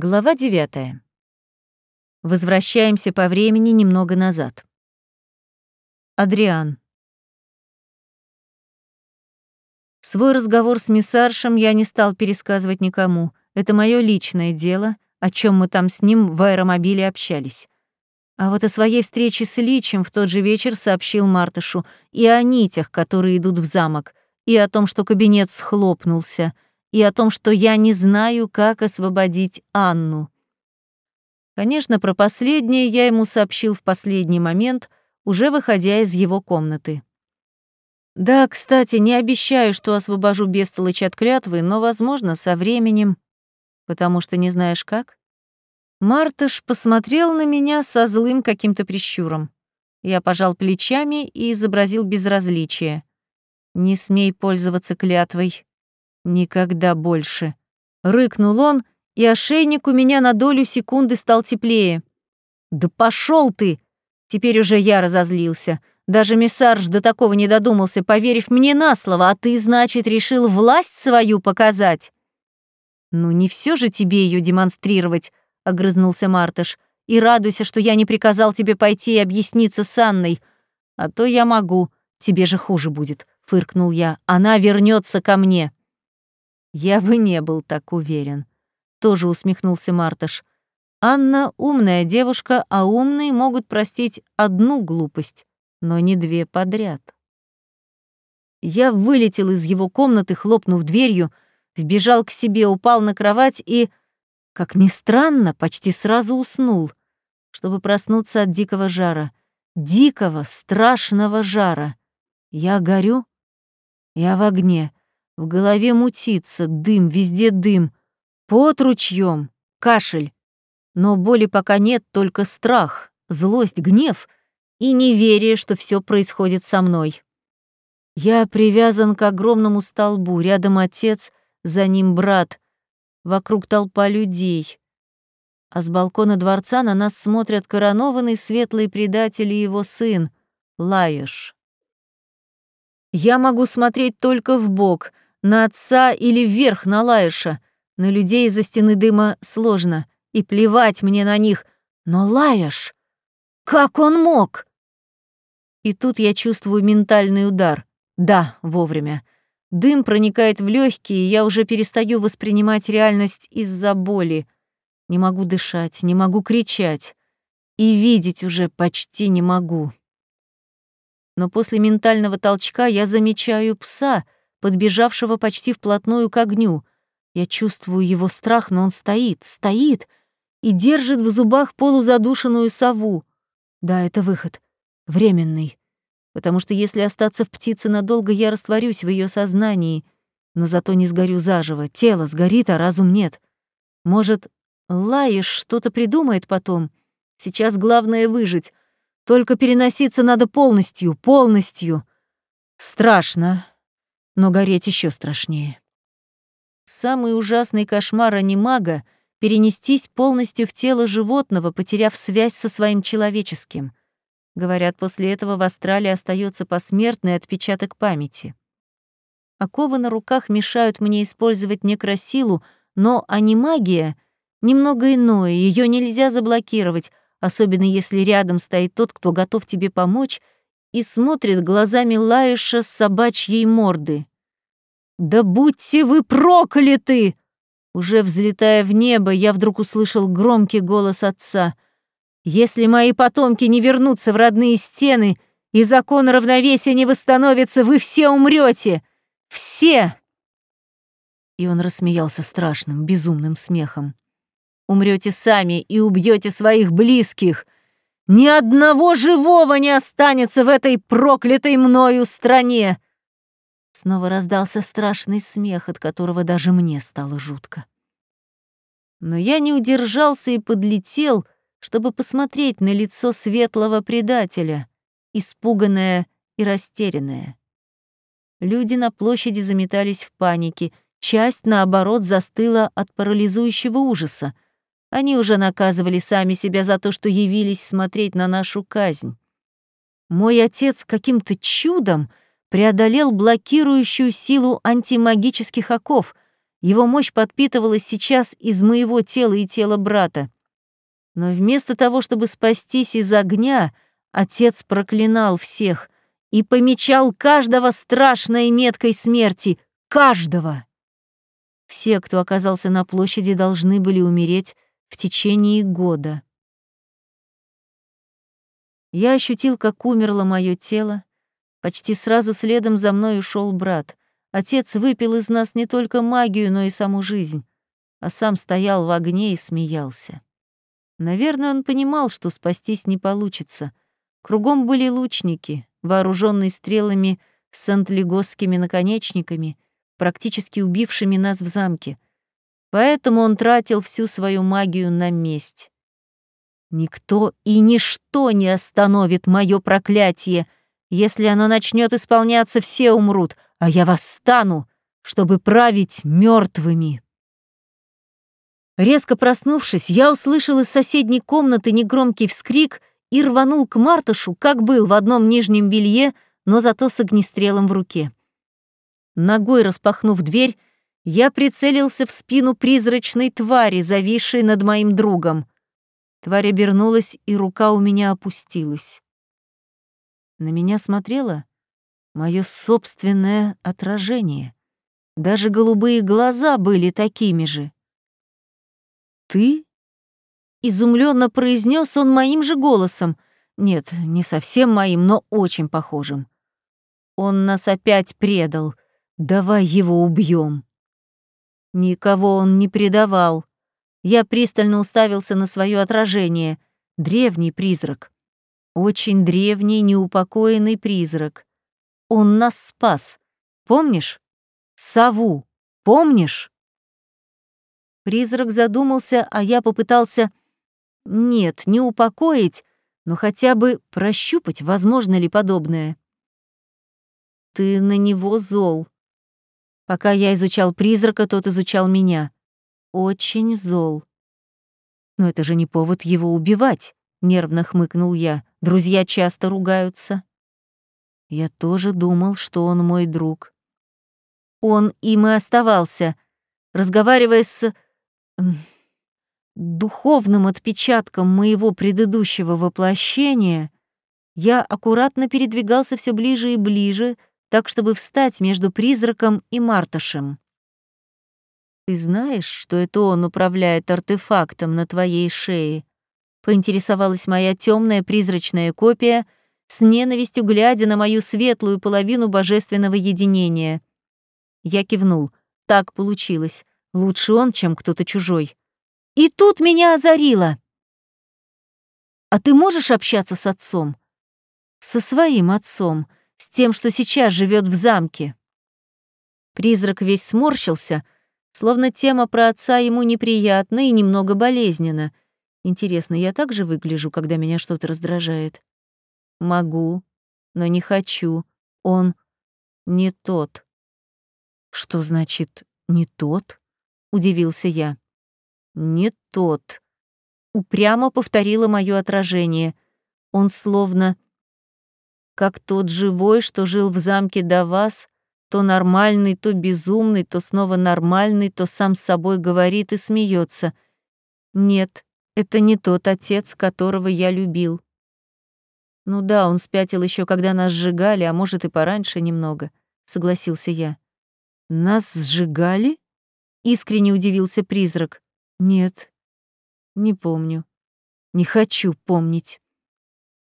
Глава 9. Возвращаемся по времени немного назад. Адриан. Свой разговор с миссаршем я не стал пересказывать никому. Это мое личное дело, о чем мы там с ним в аэромобиле общались. А вот о своей встрече с Личем в тот же вечер сообщил Мартышу и о нитях, которые идут в замок, и о том, что кабинет схлопнулся — и о том, что я не знаю, как освободить Анну. Конечно, про последнее я ему сообщил в последний момент, уже выходя из его комнаты. Да, кстати, не обещаю, что освобожу бестолочь от клятвы, но, возможно, со временем, потому что не знаешь как. Мартыш посмотрел на меня со злым каким-то прищуром. Я пожал плечами и изобразил безразличие. «Не смей пользоваться клятвой», Никогда больше. Рыкнул он, и ошейник у меня на долю секунды стал теплее. Да пошел ты! Теперь уже я разозлился. Даже Мессарж до такого не додумался, поверив мне на слово, а ты, значит, решил власть свою показать. Ну не все же тебе ее демонстрировать, огрызнулся Мартыш. И радуйся, что я не приказал тебе пойти и объясниться с Анной. А то я могу, тебе же хуже будет, фыркнул я. Она вернется ко мне. Я бы не был так уверен. Тоже усмехнулся Мартыш. Анна умная девушка, а умные могут простить одну глупость, но не две подряд. Я вылетел из его комнаты, хлопнув дверью, вбежал к себе, упал на кровать и, как ни странно, почти сразу уснул, чтобы проснуться от дикого жара. Дикого, страшного жара. Я горю, я в огне. В голове мутится, дым, везде дым. Под ручьем, кашель. Но боли пока нет, только страх, злость, гнев и неверие, что все происходит со мной. Я привязан к огромному столбу, рядом отец, за ним брат, вокруг толпа людей. А с балкона дворца на нас смотрят коронованный светлый предатель и его сын, Лаеш. Я могу смотреть только в бок, на отца или вверх на Лаиша. На людей из-за стены дыма сложно, и плевать мне на них. Но Лаиш, как он мог? И тут я чувствую ментальный удар. Да, вовремя. Дым проникает в легкие, я уже перестаю воспринимать реальность из-за боли. Не могу дышать, не могу кричать. И видеть уже почти не могу. Но после ментального толчка я замечаю пса — подбежавшего почти вплотную к огню. Я чувствую его страх, но он стоит, стоит и держит в зубах полузадушенную сову. Да, это выход. Временный. Потому что если остаться в птице надолго, я растворюсь в ее сознании, но зато не сгорю заживо. Тело сгорит, а разум нет. Может, Лаиш что-то придумает потом? Сейчас главное выжить. Только переноситься надо полностью, полностью. Страшно, но гореть еще страшнее. Самый ужасный кошмар анимага — перенестись полностью в тело животного, потеряв связь со своим человеческим. Говорят, после этого в Австралии остается посмертный отпечаток памяти. Оковы на руках мешают мне использовать некросилу, но анимагия — немного иное, ее нельзя заблокировать, особенно если рядом стоит тот, кто готов тебе помочь — и смотрит глазами Лаиша с собачьей морды. «Да будьте вы прокляты!» Уже взлетая в небо, я вдруг услышал громкий голос отца. «Если мои потомки не вернутся в родные стены и закон равновесия не восстановится, вы все умрете! Все!» И он рассмеялся страшным, безумным смехом. «Умрете сами и убьете своих близких!» Ни одного живого не останется в этой проклятой мною стране!» Снова раздался страшный смех, от которого даже мне стало жутко. Но я не удержался и подлетел, чтобы посмотреть на лицо светлого предателя, испуганное и растерянное. Люди на площади заметались в панике, часть, наоборот, застыла от парализующего ужаса — они уже наказывали сами себя за то, что явились смотреть на нашу казнь. Мой отец каким-то чудом преодолел блокирующую силу антимагических оков, Его мощь подпитывалась сейчас из моего тела и тела брата. Но вместо того, чтобы спастись из огня, отец проклинал всех и помечал каждого страшной меткой смерти. Каждого! Все, кто оказался на площади, должны были умереть в течение года. Я ощутил, как умерло мое тело. Почти сразу следом за мной ушел брат. Отец выпил из нас не только магию, но и саму жизнь, а сам стоял в огне и смеялся. Наверное, он понимал, что спастись не получится. Кругом были лучники, вооруженные стрелами с сантлигосскими наконечниками, практически убившими нас в замке. Поэтому он тратил всю свою магию на месть. Никто и ничто не остановит мое проклятие. Если оно начнет исполняться, все умрут, а я восстану, чтобы править мертвыми. Резко проснувшись, я услышал из соседней комнаты негромкий вскрик и рванул к Мартышу, как был в одном нижнем белье, но зато с огнестрелом в руке. Ногой распахнув дверь, я прицелился в спину призрачной твари, зависшей над моим другом. Тварь обернулась, и рука у меня опустилась. На меня смотрело мое собственное отражение. Даже голубые глаза были такими же. «Ты?» — изумленно произнес он моим же голосом. Нет, не совсем моим, но очень похожим. «Он нас опять предал. Давай его убьем. Никого он не предавал. Я пристально уставился на свое отражение. Древний призрак. Очень древний, неупокоенный призрак. Он нас спас. Помнишь? Сову. Помнишь? Призрак задумался, а я попытался... Нет, не упокоить, но хотя бы прощупать, возможно ли подобное. Ты на него зол. Пока я изучал призрака, тот изучал меня очень зол. Но это же не повод его убивать, нервно хмыкнул я. Друзья часто ругаются. Я тоже думал, что он мой друг. Он им и оставался, разговаривая с духовным отпечатком моего предыдущего воплощения, я аккуратно передвигался все ближе и ближе, так чтобы встать между призраком и Мартышем. «Ты знаешь, что это он управляет артефактом на твоей шее?» — поинтересовалась моя темная призрачная копия, с ненавистью глядя на мою светлую половину божественного единения. Я кивнул. Так получилось. Лучше он, чем кто-то чужой. И тут меня озарило. «А ты можешь общаться с отцом?» «Со своим отцом, с тем, что сейчас живет в замке». Призрак весь сморщился — Словно тема про отца ему неприятна и немного болезненна. Интересно, я так же выгляжу, когда меня что-то раздражает? Могу, но не хочу. Он не тот. Что значит «не тот»? Удивился я. Не тот. Упрямо повторило мое отражение. Он словно как тот живой, что жил в замке до вас, то нормальный, то безумный, то снова нормальный, то сам с собой говорит и смеется. Нет, это не тот отец, которого я любил. Ну да, он спятил еще, когда нас сжигали, а может и пораньше немного, согласился я. Нас сжигали? Искренне удивился призрак. Нет, не помню. Не хочу помнить.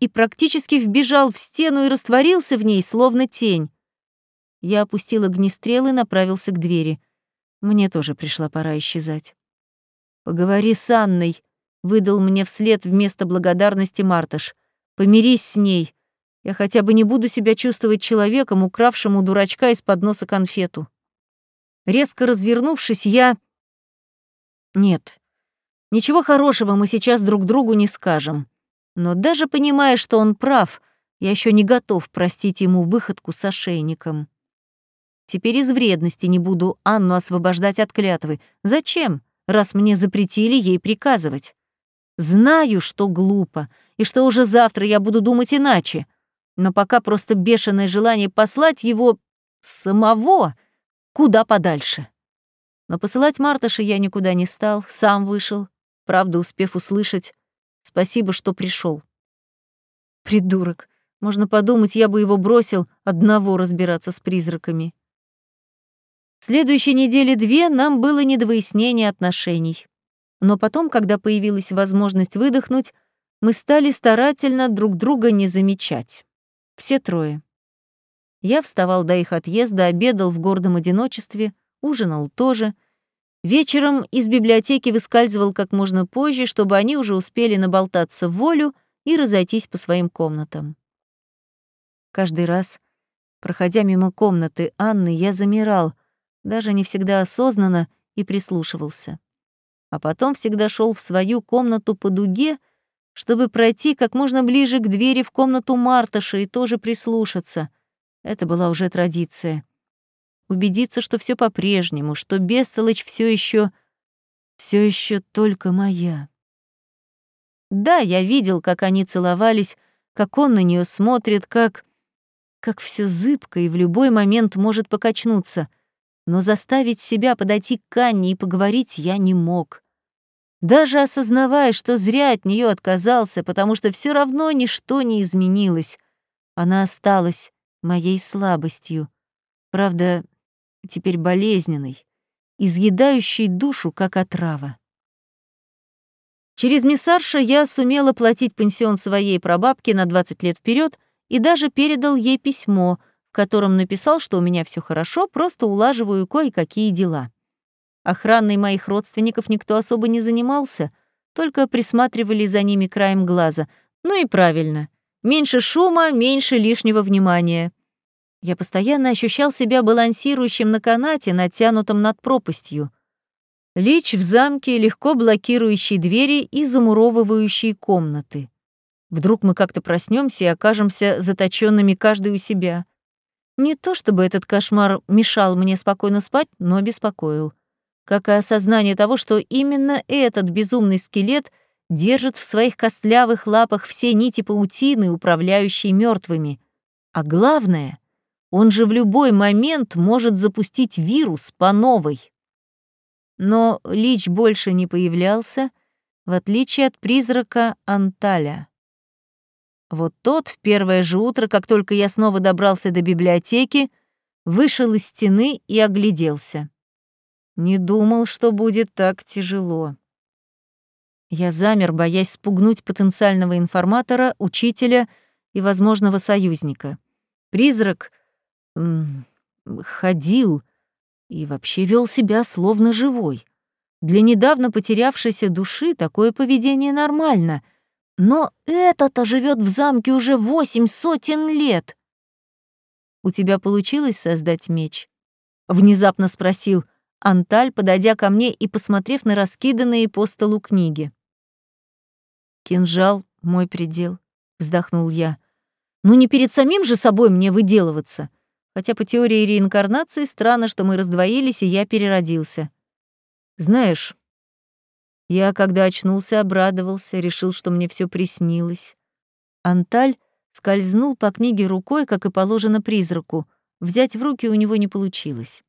И практически вбежал в стену и растворился в ней, словно тень. Я опустил огнестрел и направился к двери. Мне тоже пришла пора исчезать. «Поговори с Анной», — выдал мне вслед вместо благодарности Мартыш. «Помирись с ней. Я хотя бы не буду себя чувствовать человеком, укравшим у дурачка из-под носа конфету». Резко развернувшись, я... Нет, ничего хорошего мы сейчас друг другу не скажем. Но даже понимая, что он прав, я еще не готов простить ему выходку с ошейником. Теперь из вредности не буду Анну освобождать от клятвы. Зачем, раз мне запретили ей приказывать? Знаю, что глупо, и что уже завтра я буду думать иначе. Но пока просто бешеное желание послать его самого куда подальше. Но посылать Мартыша я никуда не стал, сам вышел, правда, успев услышать «Спасибо, что пришел. Придурок. Можно подумать, я бы его бросил одного разбираться с призраками. Следующие недели две нам было не до выяснения отношений. Но потом, когда появилась возможность выдохнуть, мы стали старательно друг друга не замечать. Все трое. Я вставал до их отъезда, обедал в гордом одиночестве, ужинал тоже. Вечером из библиотеки выскальзывал как можно позже, чтобы они уже успели наболтаться в волю и разойтись по своим комнатам. Каждый раз, проходя мимо комнаты Анны, я замирал, даже не всегда осознанно, и прислушивался. А потом всегда шел в свою комнату по дуге, чтобы пройти как можно ближе к двери в комнату Марташа и тоже прислушаться. Это была уже традиция. Убедиться, что все по-прежнему, что Бестолочь все еще, все еще только моя. Да, я видел, как они целовались, как он на нее смотрит, как... как все зыбко и в любой момент может покачнуться. Но заставить себя подойти к Анне и поговорить я не мог. Даже осознавая, что зря от нее отказался, потому что все равно ничто не изменилось. Она осталась моей слабостью. Правда, теперь болезненной, изъедающей душу, как отрава. Через миссарша я сумела платить пенсион своей прабабке на 20 лет вперед и даже передал ей письмо, в котором написал, что у меня все хорошо, просто улаживаю кое-какие дела. Охраной моих родственников никто особо не занимался, только присматривали за ними краем глаза. Ну и правильно. Меньше шума, меньше лишнего внимания. Я постоянно ощущал себя балансирующим на канате, натянутом над пропастью. Лич в замке, легко блокирующий двери и замуровывающий комнаты. Вдруг мы как-то проснемся и окажемся заточенными каждый у себя. Не то чтобы этот кошмар мешал мне спокойно спать, но беспокоил. Как и осознание того, что именно этот безумный скелет держит в своих костлявых лапах все нити паутины, управляющие мертвыми. А главное, он же в любой момент может запустить вирус по новой. Но Лич больше не появлялся, в отличие от призрака Анталя. Вот тот в первое же утро, как только я снова добрался до библиотеки, вышел из стены и огляделся. Не думал, что будет так тяжело. Я замер, боясь спугнуть потенциального информатора, учителя и возможного союзника. Призрак ходил, и вообще вел себя словно живой. Для недавно потерявшейся души такое поведение нормально. Но этот-то живет в замке уже восемь сотен лет. «У тебя получилось создать меч?» — внезапно спросил Анталь, подойдя ко мне и посмотрев на раскиданные по столу книги. «Кинжал — мой предел», — вздохнул я. «Ну не перед самим же собой мне выделываться. Хотя по теории реинкарнации странно, что мы раздвоились, и я переродился. Знаешь, я, когда очнулся, обрадовался, решил, что мне все приснилось. Анталь скользнул по книге рукой, как и положено призраку. Взять в руки у него не получилось.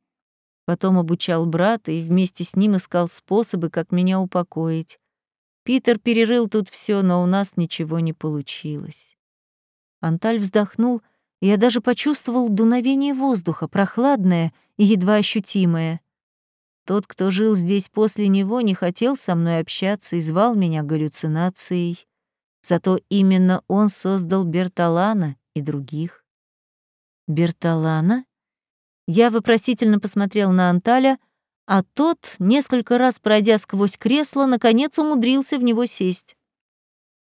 Потом обучал брата и вместе с ним искал способы, как меня упокоить. Питер перерыл тут все, но у нас ничего не получилось. Анталь вздохнул — я даже почувствовал дуновение воздуха, прохладное и едва ощутимое. Тот, кто жил здесь после него, не хотел со мной общаться и звал меня галлюцинацией. Зато именно он создал Берталана и других. Берталана? Я вопросительно посмотрел на Анталя, а тот, несколько раз пройдя сквозь кресло, наконец умудрился в него сесть.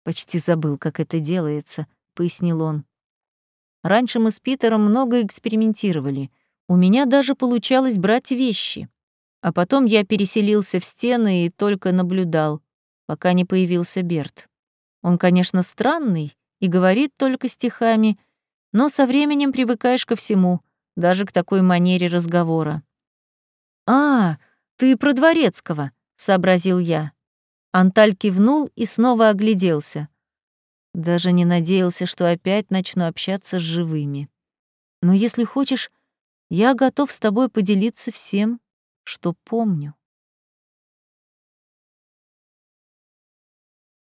«Почти забыл, как это делается», — пояснил он. Раньше мы с Питером много экспериментировали. У меня даже получалось брать вещи. А потом я переселился в стены и только наблюдал, пока не появился Берт. Он, конечно, странный и говорит только стихами, но со временем привыкаешь ко всему, даже к такой манере разговора. «А, ты про Дворецкого», — сообразил я. Анталь кивнул и снова огляделся. Даже не надеялся, что опять начну общаться с живыми. Но если хочешь, я готов с тобой поделиться всем, что помню.